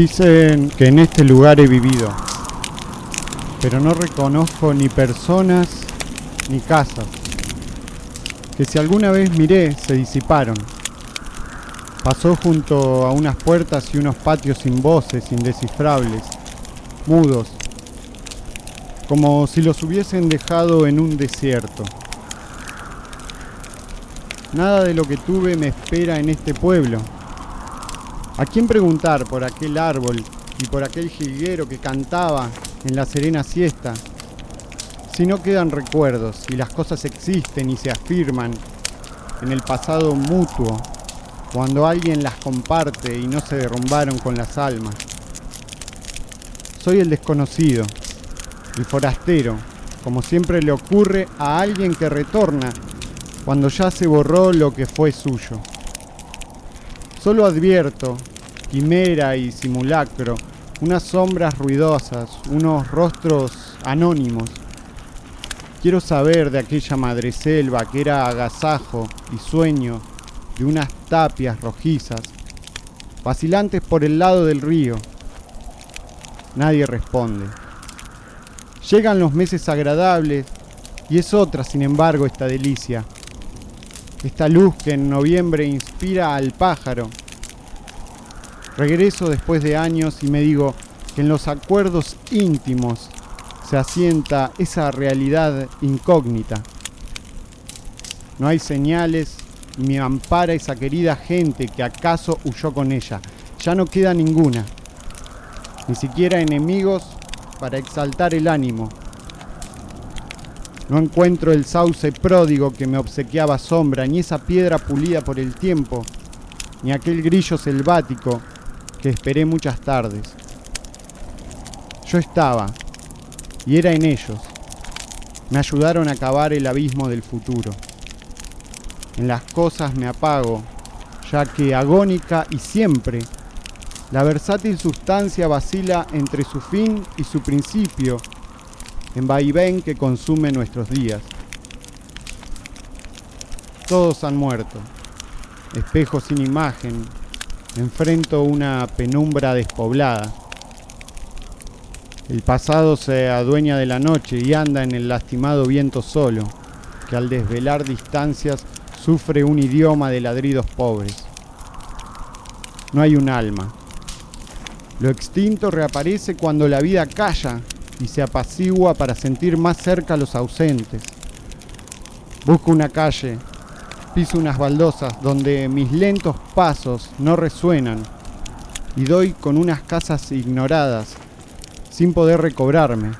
Dicen que en este lugar he vivido, pero no reconozco ni personas ni casas, que si alguna vez miré se disiparon. Pasó junto a unas puertas y unos patios sin voces, indescifrables, mudos, como si los hubiesen dejado en un desierto. Nada de lo que tuve me espera en este pueblo ¿A quién preguntar por aquel árbol y por aquel jilguero que cantaba en la serena siesta? Si no quedan recuerdos y las cosas existen y se afirman en el pasado mutuo, cuando alguien las comparte y no se derrumbaron con las almas. Soy el desconocido, el forastero, como siempre le ocurre a alguien que retorna cuando ya se borró lo que fue suyo. Solo advierto quimera y simulacro, unas sombras ruidosas, unos rostros anónimos. Quiero saber de aquella madreselva que era agasajo y sueño de unas tapias rojizas, vacilantes por el lado del río. Nadie responde. Llegan los meses agradables y es otra, sin embargo, esta delicia. Esta luz que en noviembre inspira al pájaro Regreso después de años y me digo que en los acuerdos íntimos se asienta esa realidad incógnita. No hay señales y me ampara esa querida gente que acaso huyó con ella. Ya no queda ninguna, ni siquiera enemigos para exaltar el ánimo. No encuentro el sauce pródigo que me obsequiaba sombra, ni esa piedra pulida por el tiempo, ni aquel grillo selvático que esperé muchas tardes. Yo estaba, y era en ellos. Me ayudaron a cavar el abismo del futuro. En las cosas me apago, ya que agónica y siempre, la versátil sustancia vacila entre su fin y su principio, en vaivén que consume nuestros días. Todos han muerto, espejos sin imagen, enfrento una penumbra despoblada. El pasado se adueña de la noche y anda en el lastimado viento solo, que al desvelar distancias sufre un idioma de ladridos pobres. No hay un alma. Lo extinto reaparece cuando la vida calla y se apacigua para sentir más cerca a los ausentes. Busco una calle piso unas baldosas donde mis lentos pasos no resuenan y doy con unas casas ignoradas sin poder recobrarme.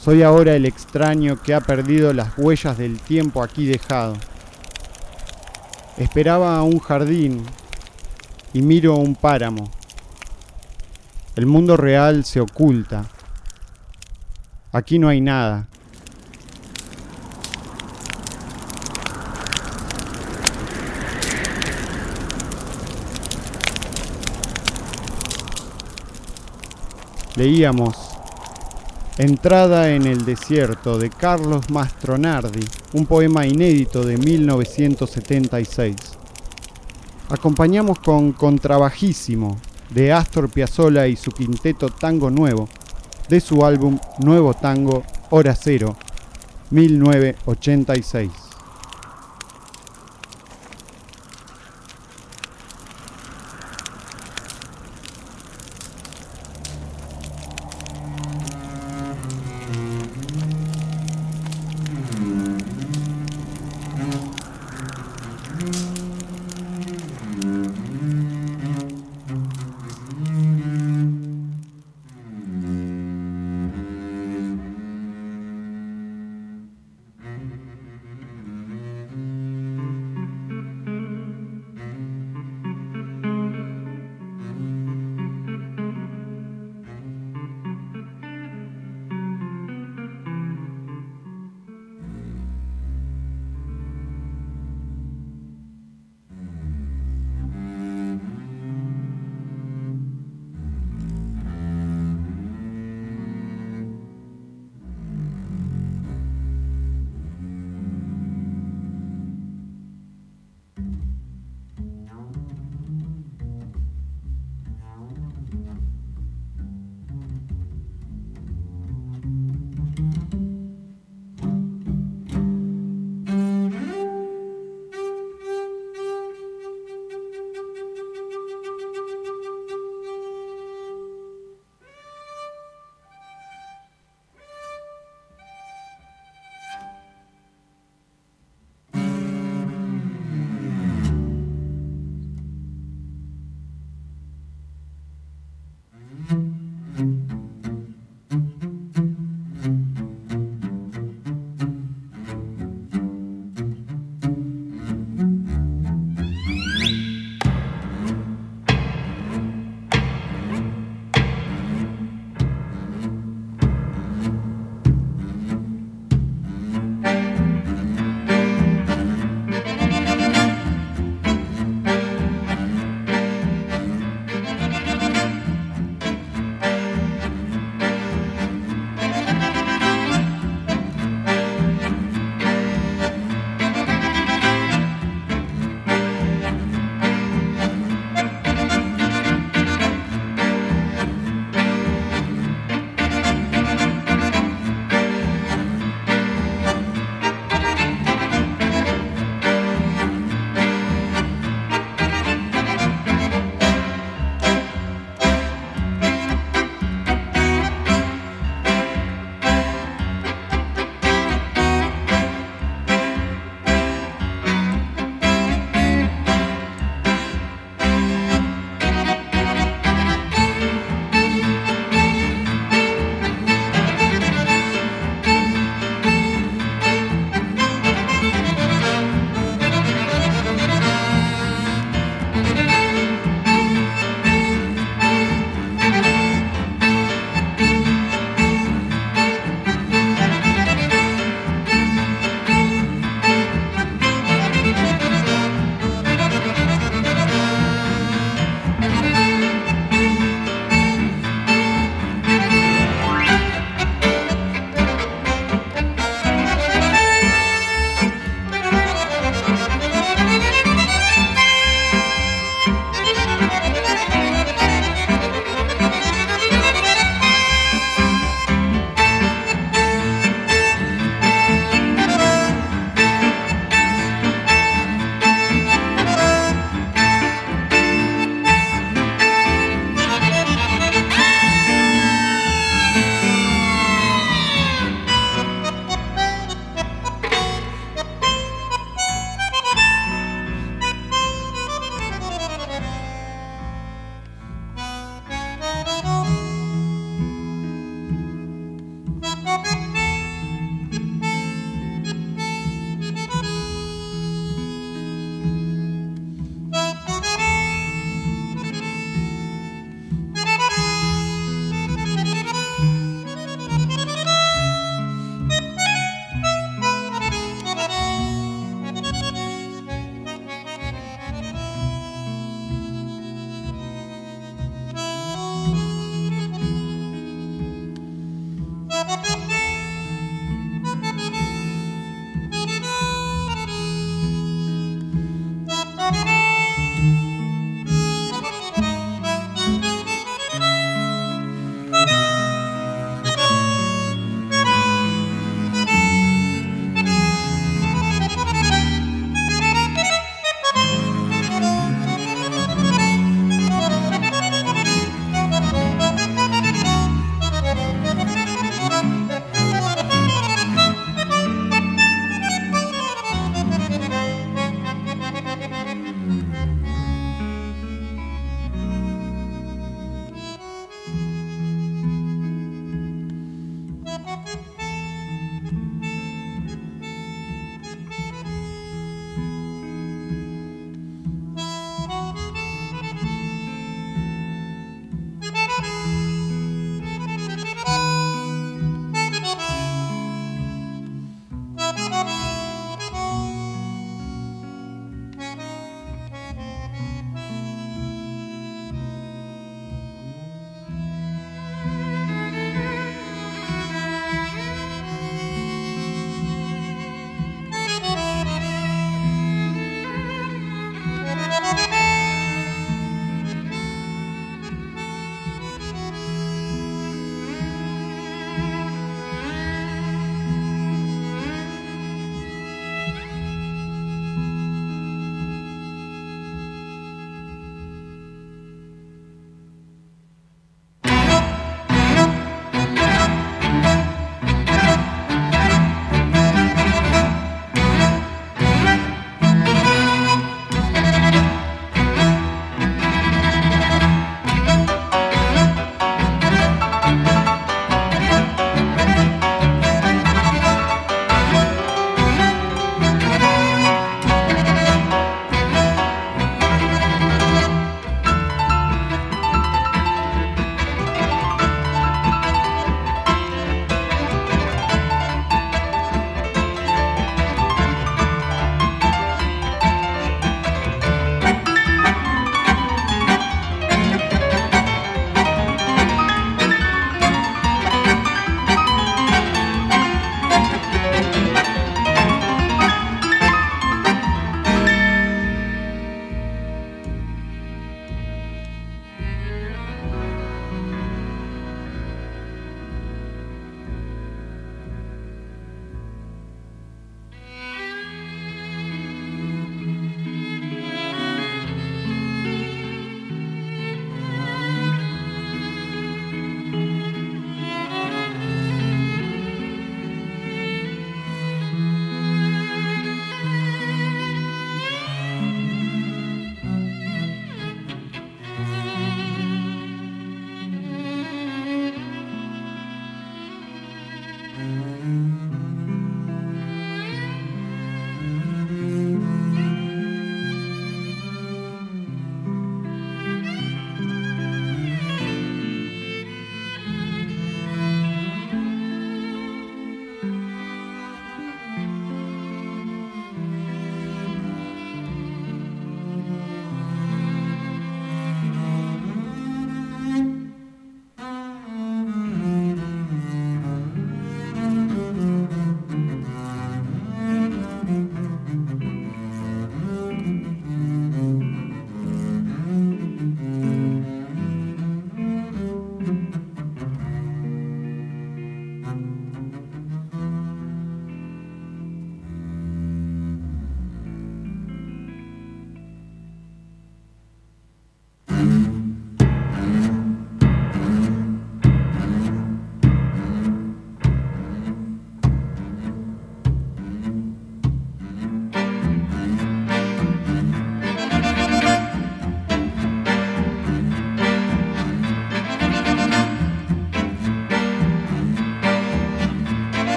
Soy ahora el extraño que ha perdido las huellas del tiempo aquí dejado. Esperaba un jardín y miro un páramo. El mundo real se oculta. Aquí no hay nada. Leíamos Entrada en el desierto de Carlos Mastronardi, un poema inédito de 1976. Acompañamos con Contrabajísimo de Astor Piazzolla y su quinteto Tango Nuevo, de su álbum Nuevo Tango Hora Cero 1986.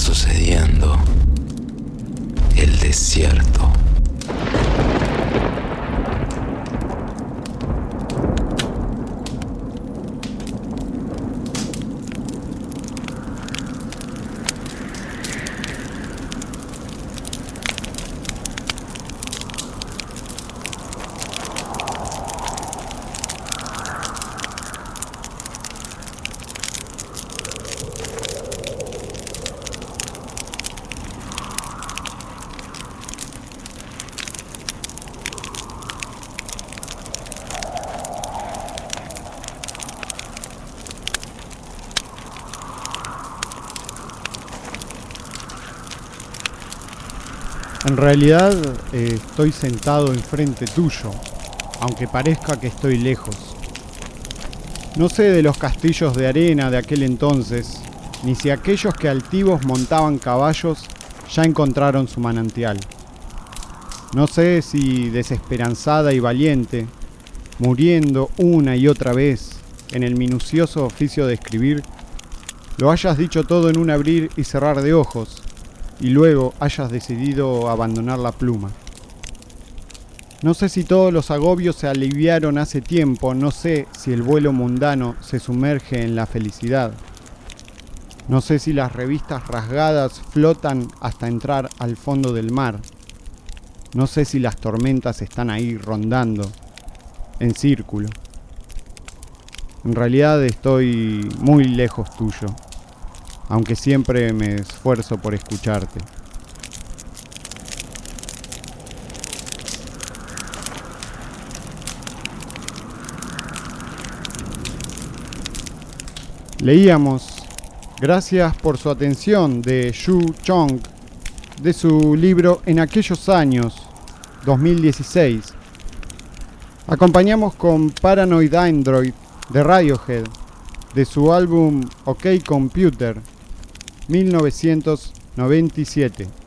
sucediendo el desierto. En realidad eh, estoy sentado enfrente tuyo, aunque parezca que estoy lejos. No sé de los castillos de arena de aquel entonces, ni si aquellos que altivos montaban caballos ya encontraron su manantial. No sé si desesperanzada y valiente, muriendo una y otra vez en el minucioso oficio de escribir, lo hayas dicho todo en un abrir y cerrar de ojos, y luego hayas decidido abandonar la pluma. No sé si todos los agobios se aliviaron hace tiempo, no sé si el vuelo mundano se sumerge en la felicidad. No sé si las revistas rasgadas flotan hasta entrar al fondo del mar. No sé si las tormentas están ahí rondando, en círculo. En realidad estoy muy lejos tuyo aunque siempre me esfuerzo por escucharte. Leíamos Gracias por su atención de Xu Chong de su libro En aquellos años 2016. Acompañamos con Paranoid Android de Radiohead de su álbum OK Computer 1997.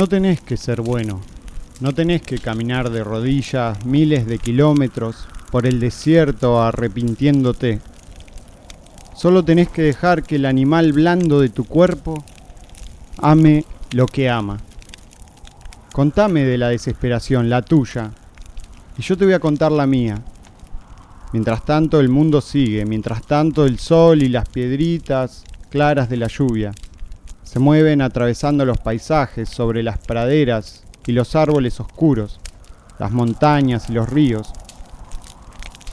No tenés que ser bueno, no tenés que caminar de rodillas miles de kilómetros por el desierto arrepintiéndote. Solo tenés que dejar que el animal blando de tu cuerpo ame lo que ama. Contame de la desesperación, la tuya, y yo te voy a contar la mía. Mientras tanto el mundo sigue, mientras tanto el sol y las piedritas claras de la lluvia se mueven atravesando los paisajes sobre las praderas y los árboles oscuros, las montañas y los ríos.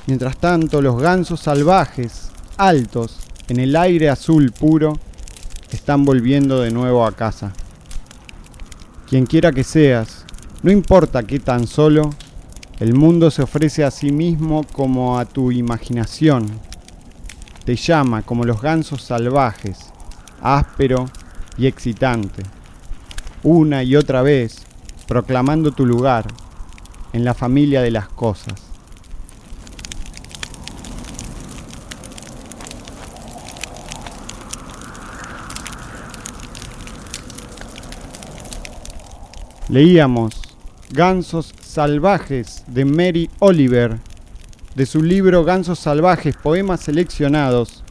Mientras tanto los gansos salvajes, altos, en el aire azul puro, están volviendo de nuevo a casa. Quien quiera que seas, no importa qué tan solo, el mundo se ofrece a sí mismo como a tu imaginación. Te llama como los gansos salvajes, áspero y excitante, una y otra vez proclamando tu lugar en la familia de las cosas. Leíamos Gansos Salvajes de Mary Oliver, de su libro Gansos Salvajes, Poemas Seleccionados,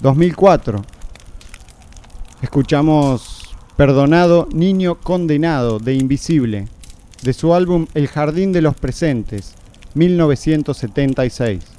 2004. Escuchamos Perdonado Niño Condenado de Invisible, de su álbum El Jardín de los Presentes, 1976.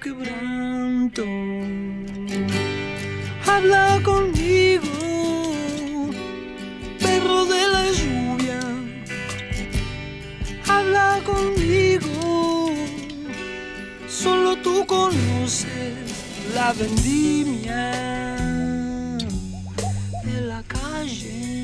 quebranto. Habla conmigo, perro de la lluvia. Habla conmigo, solo tú conoces la vendimia de la calle.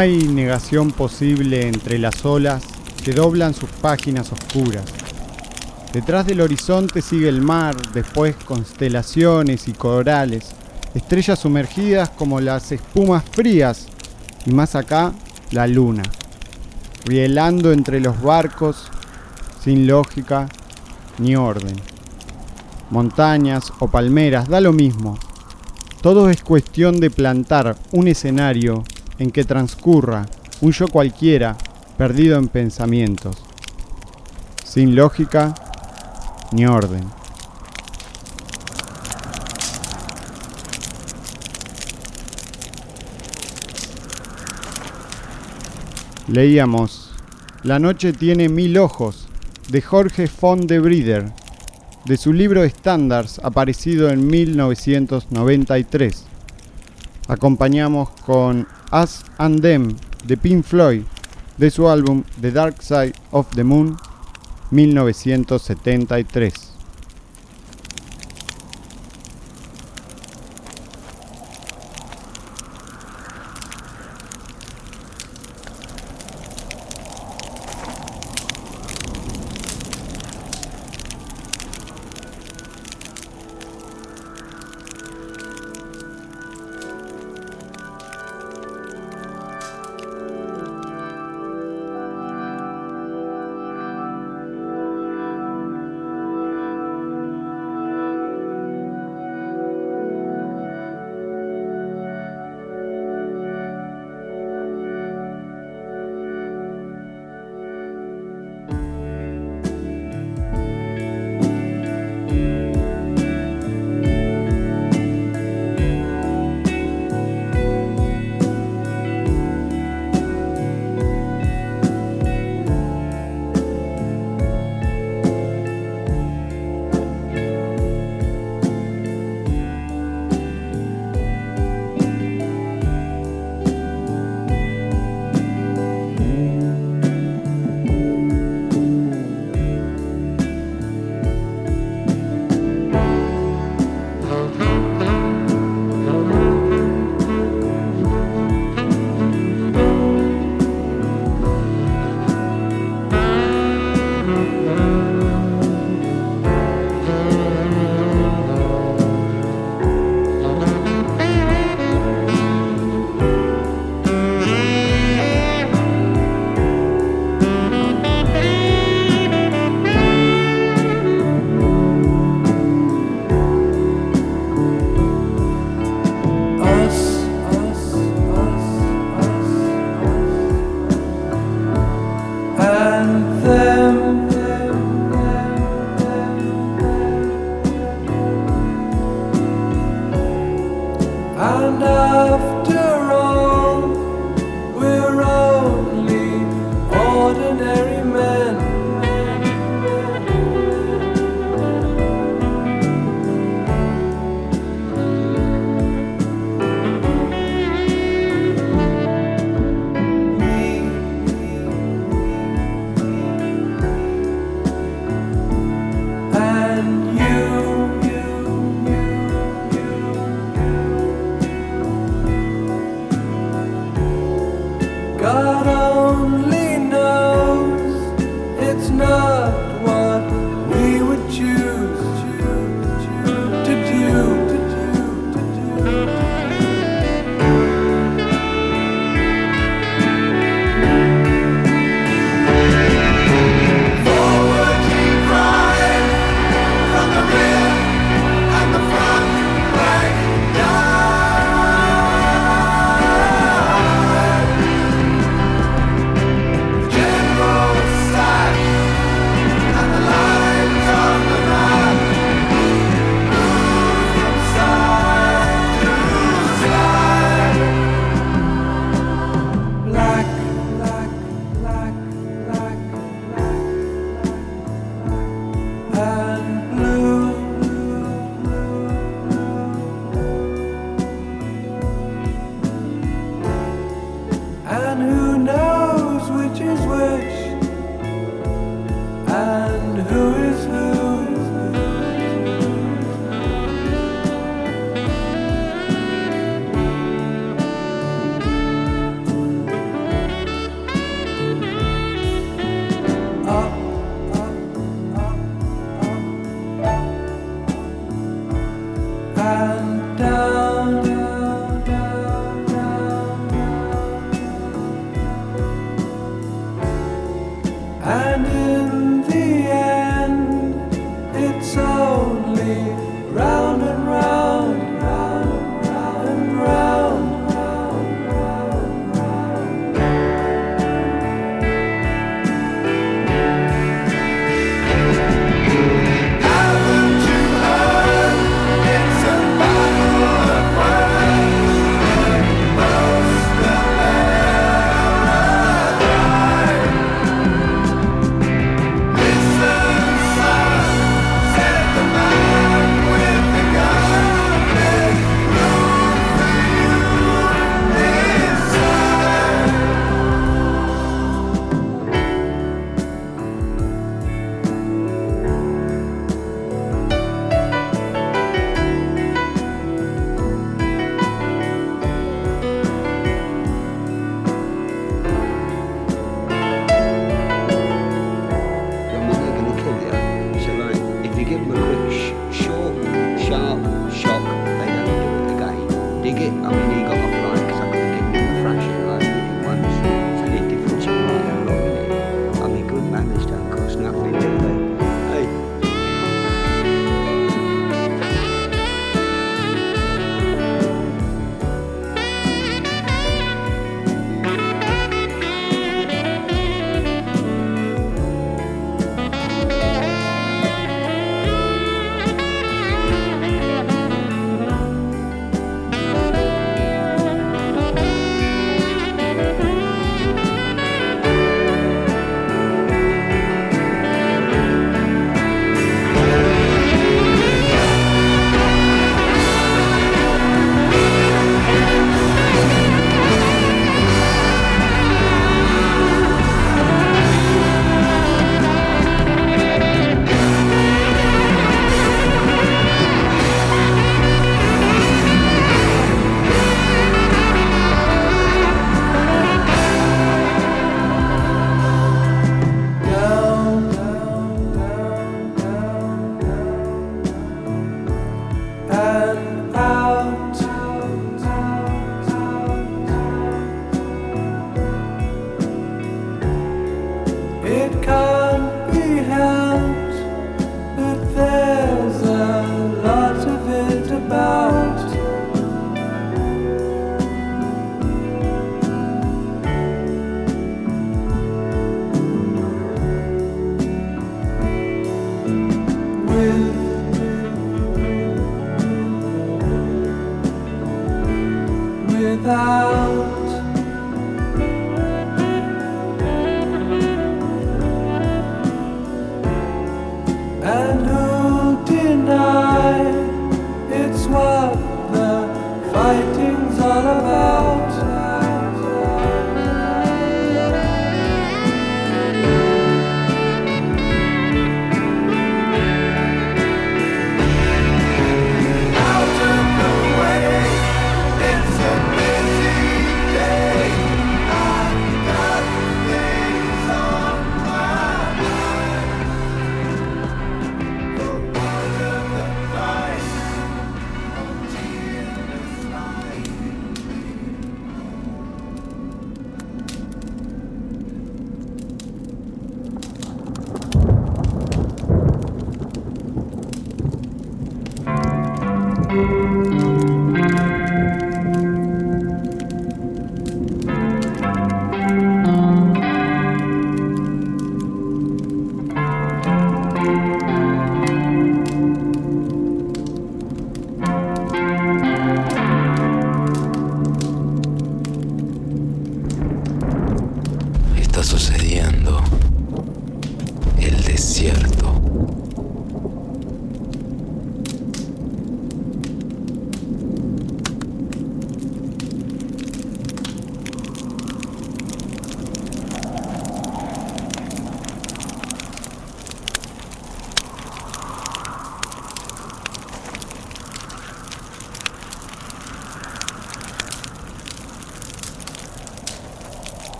Hay negación posible entre las olas que doblan sus páginas oscuras. Detrás del horizonte sigue el mar, después constelaciones y corales, estrellas sumergidas como las espumas frías y más acá la luna, rielando entre los barcos sin lógica ni orden. Montañas o palmeras, da lo mismo. Todo es cuestión de plantar un escenario en que transcurra un yo cualquiera perdido en pensamientos, sin lógica ni orden. Leíamos La noche tiene mil ojos de Jorge von de Brider, de su libro Standards aparecido en 1993. Acompañamos con Us and Them de Pink Floyd de su álbum The Dark Side of the Moon 1973. after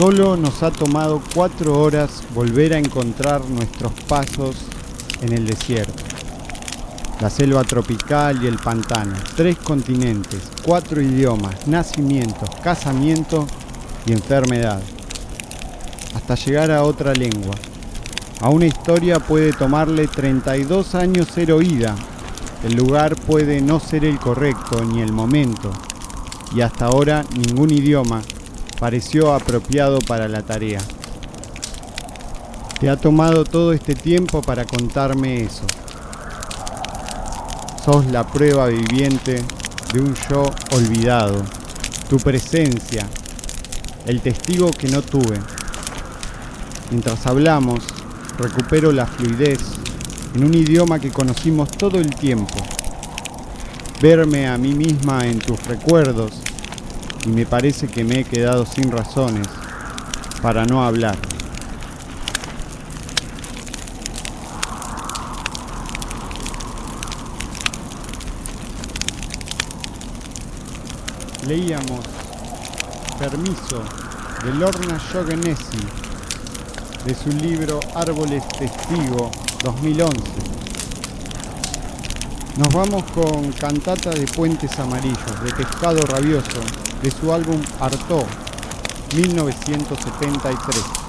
Solo nos ha tomado cuatro horas volver a encontrar nuestros pasos en el desierto. La selva tropical y el pantano. Tres continentes, cuatro idiomas, nacimientos, casamiento y enfermedad. Hasta llegar a otra lengua. A una historia puede tomarle 32 años ser oída. El lugar puede no ser el correcto ni el momento. Y hasta ahora ningún idioma pareció apropiado para la tarea. Te ha tomado todo este tiempo para contarme eso. Sos la prueba viviente de un yo olvidado. Tu presencia, el testigo que no tuve. Mientras hablamos, recupero la fluidez en un idioma que conocimos todo el tiempo. Verme a mí misma en tus recuerdos y me parece que me he quedado sin razones para no hablar. Leíamos Permiso de Lorna Jogenesi de su libro Árboles Testigo 2011. Nos vamos con Cantata de Puentes Amarillos de Pescado Rabioso de su álbum Artó 1973.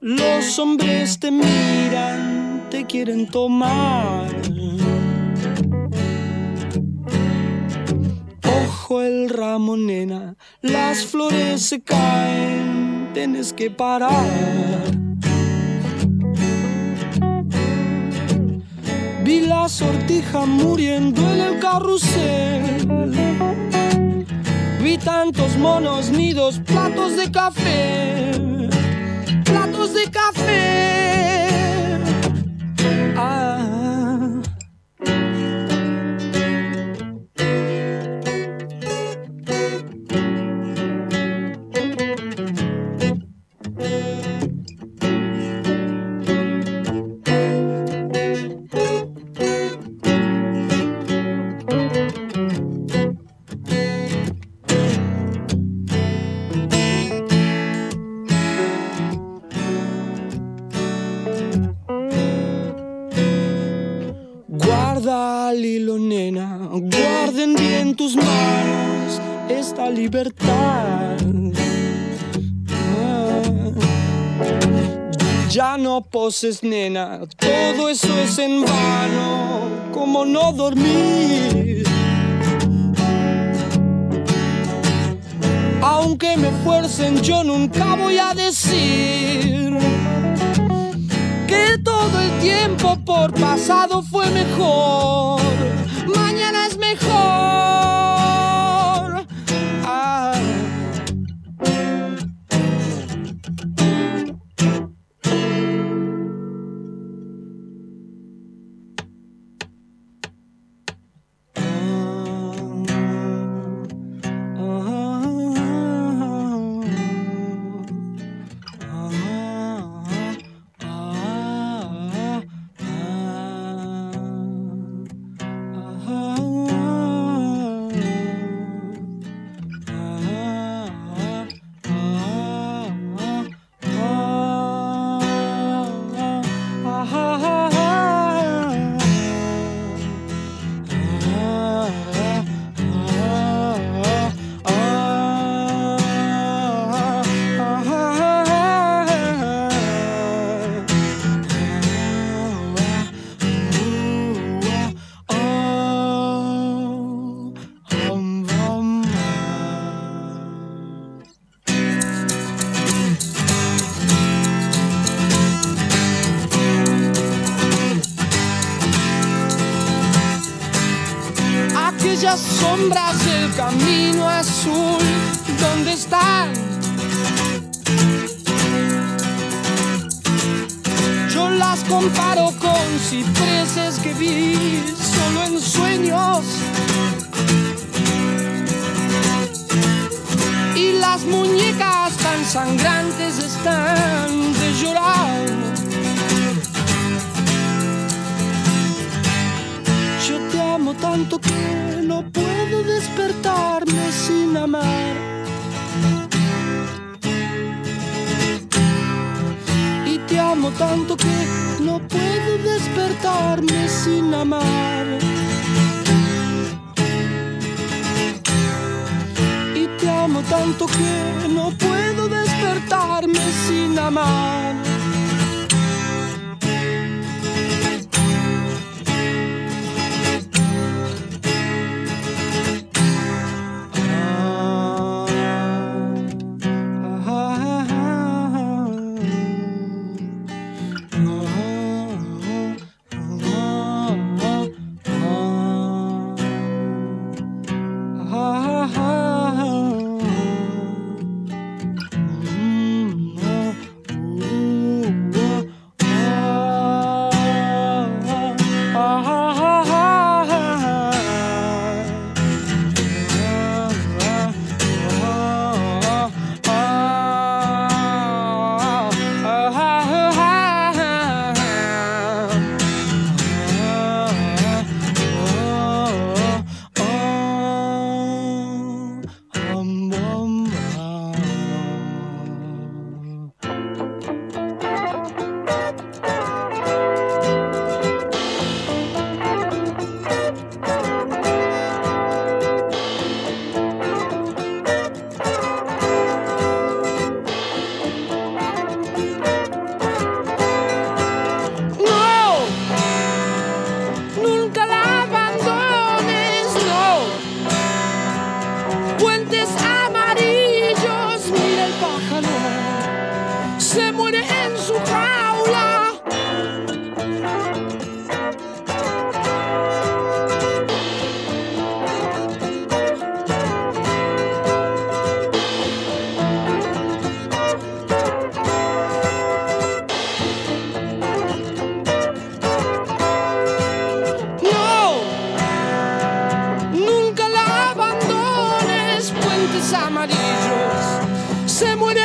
Los hombres te miran, te quieren tomar. Ojo el ramo, nena, las flores se caen, tienes que parar. Vi la sortija muriendo en el carrusel. Vi tantos monos nidos, platos de café, platos de café. Ah. poses, nena, todo eso es en vano, como no dormir. Aunque me fuercen, yo nunca voy a decir que todo el tiempo por pasado fue mejor. Mañana es mejor. amarillos se muere